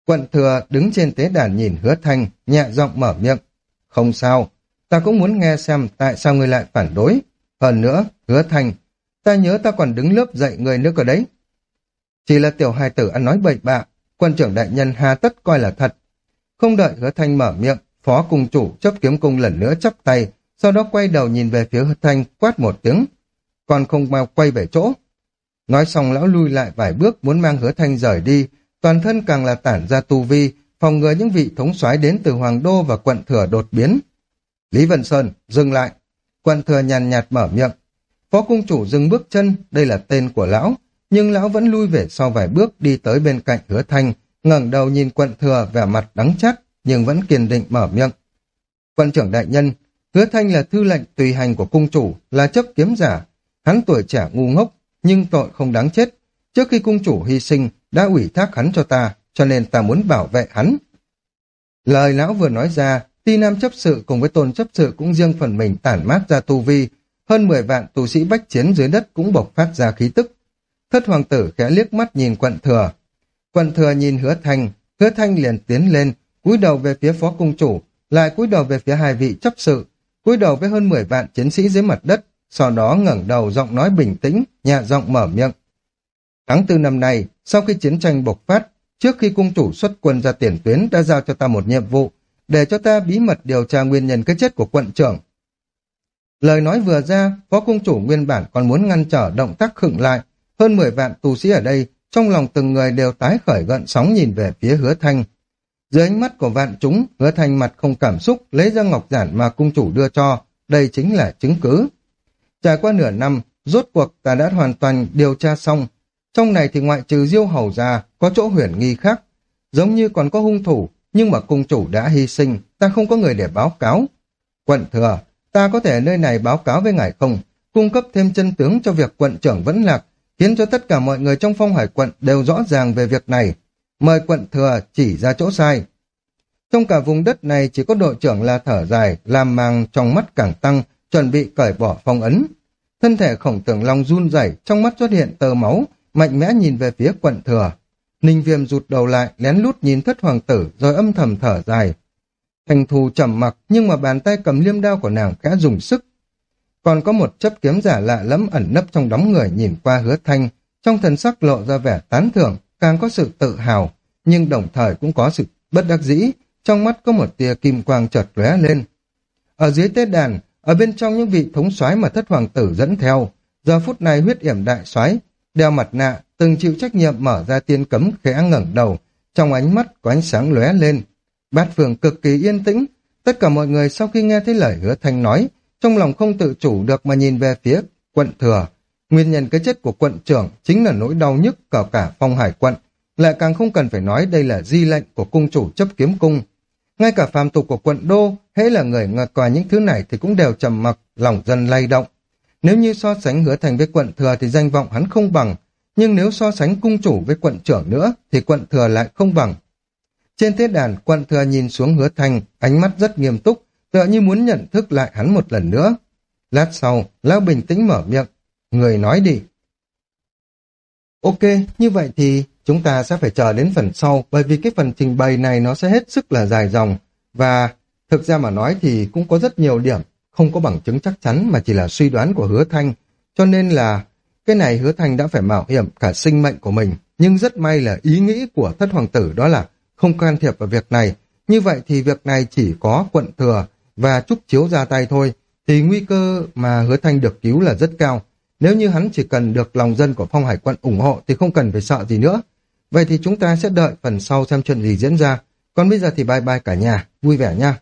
Quận thừa đứng trên tế đàn nhìn hứa thanh, nhẹ giọng mở miệng. Không sao, ta cũng muốn nghe xem tại sao ngươi lại phản đối. Hơn nữa, hứa thanh, ta nhớ ta còn đứng lớp dạy người nữa cơ đấy. Chỉ là tiểu hài tử ăn nói bậy bạ, quân trưởng đại nhân hà tất coi là thật. Không đợi hứa thanh mở miệng, phó cung chủ chấp kiếm cung lần nữa chắp tay, sau đó quay đầu nhìn về phía hứa thanh quát một tiếng còn không mau quay về chỗ. Nói xong lão lui lại vài bước muốn mang hứa thanh rời đi, toàn thân càng là tản ra tu vi, phòng ngừa những vị thống soái đến từ Hoàng Đô và quận thừa đột biến. Lý Vân Sơn, dừng lại. Quận thừa nhàn nhạt mở miệng. Phó cung chủ dừng bước chân, đây là tên của lão, nhưng lão vẫn lui về sau vài bước đi tới bên cạnh hứa thanh, ngẩng đầu nhìn quận thừa vẻ mặt đắng chát, nhưng vẫn kiên định mở miệng. Quận trưởng đại nhân, hứa thanh là thư lệnh tùy hành của cung chủ, là chấp kiếm giả, Hắn tuổi trẻ ngu ngốc, nhưng tội không đáng chết. Trước khi cung chủ hy sinh, đã ủy thác hắn cho ta, cho nên ta muốn bảo vệ hắn. Lời lão vừa nói ra, ti nam chấp sự cùng với tôn chấp sự cũng riêng phần mình tản mát ra tu vi, hơn 10 vạn tu sĩ bách chiến dưới đất cũng bộc phát ra khí tức. Thất hoàng tử khẽ liếc mắt nhìn quận thừa. Quận thừa nhìn hứa thanh, hứa thanh liền tiến lên, cúi đầu về phía phó cung chủ, lại cúi đầu về phía hai vị chấp sự, cúi đầu với hơn 10 vạn chiến sĩ dưới mặt đất, sau đó ngẩng đầu giọng nói bình tĩnh, nhẹ giọng mở miệng. Tháng tư năm nay, sau khi chiến tranh bộc phát, trước khi cung chủ xuất quân ra tiền tuyến đã giao cho ta một nhiệm vụ, để cho ta bí mật điều tra nguyên nhân cái chết của quận trưởng. Lời nói vừa ra, phó cung chủ nguyên bản còn muốn ngăn trở động tác khựng lại. Hơn 10 vạn tù sĩ ở đây, trong lòng từng người đều tái khởi gợn sóng nhìn về phía hứa thanh. Dưới ánh mắt của vạn chúng, hứa thanh mặt không cảm xúc, lấy ra ngọc giản mà cung chủ đưa cho. Đây chính là chứng cứ. Trải qua nửa năm, rốt cuộc ta đã hoàn toàn điều tra xong. Trong này thì ngoại trừ diêu hầu ra, có chỗ huyền nghi khác. Giống như còn có hung thủ, nhưng mà cung chủ đã hy sinh, ta không có người để báo cáo. Quận thừa, ta có thể nơi này báo cáo với ngài không? Cung cấp thêm chân tướng cho việc quận trưởng vẫn lạc, khiến cho tất cả mọi người trong phong hải quận đều rõ ràng về việc này. Mời quận thừa chỉ ra chỗ sai. Trong cả vùng đất này chỉ có đội trưởng là thở dài, làm màng trong mắt càng tăng, chuẩn bị cởi bỏ phong ấn. Thân thể khổng tường long run rẩy, trong mắt xuất hiện tơ máu, mạnh mẽ nhìn về phía quận thừa. Ninh viêm rụt đầu lại, lén lút nhìn thất hoàng tử, rồi âm thầm thở dài. Thành thù trầm mặc, nhưng mà bàn tay cầm liêm đao của nàng khẽ dùng sức. Còn có một chấp kiếm giả lạ lẫm ẩn nấp trong đóng người nhìn qua hứa thanh, trong thần sắc lộ ra vẻ tán thưởng, càng có sự tự hào, nhưng đồng thời cũng có sự bất đắc dĩ, trong mắt có một tia kim quang chợt lóe lên. Ở dưới tế đàn, ở bên trong những vị thống soái mà thất hoàng tử dẫn theo, giờ phút này huyết yểm đại soái đeo mặt nạ, từng chịu trách nhiệm mở ra tiên cấm khẽ ngẩng đầu, trong ánh mắt có ánh sáng lóe lên. Bát phường cực kỳ yên tĩnh, tất cả mọi người sau khi nghe thấy lời hứa thanh nói, trong lòng không tự chủ được mà nhìn về phía quận thừa. Nguyên nhân cái chết của quận trưởng chính là nỗi đau nhức cả cả phong hải quận, lại càng không cần phải nói đây là di lệnh của cung chủ chấp kiếm cung. Ngay cả phàm tục của quận đô, hễ là người ngờ qua những thứ này thì cũng đều trầm mặc, lòng dân lay động. Nếu như so sánh hứa thành với quận thừa thì danh vọng hắn không bằng, nhưng nếu so sánh cung chủ với quận trưởng nữa thì quận thừa lại không bằng. Trên thế đàn, quận thừa nhìn xuống hứa thành, ánh mắt rất nghiêm túc, tựa như muốn nhận thức lại hắn một lần nữa. Lát sau, Lão bình tĩnh mở miệng, người nói đi. Ok, như vậy thì chúng ta sẽ phải chờ đến phần sau, bởi vì cái phần trình bày này nó sẽ hết sức là dài dòng, và thực ra mà nói thì cũng có rất nhiều điểm, không có bằng chứng chắc chắn mà chỉ là suy đoán của hứa thanh, cho nên là cái này hứa thanh đã phải mạo hiểm cả sinh mệnh của mình, nhưng rất may là ý nghĩ của thất hoàng tử đó là không can thiệp vào việc này, như vậy thì việc này chỉ có quận thừa và trúc chiếu ra tay thôi, thì nguy cơ mà hứa thanh được cứu là rất cao. Nếu như hắn chỉ cần được lòng dân của phong hải quận ủng hộ thì không cần phải sợ gì nữa. Vậy thì chúng ta sẽ đợi phần sau xem chuyện gì diễn ra. Còn bây giờ thì bye bye cả nhà, vui vẻ nha.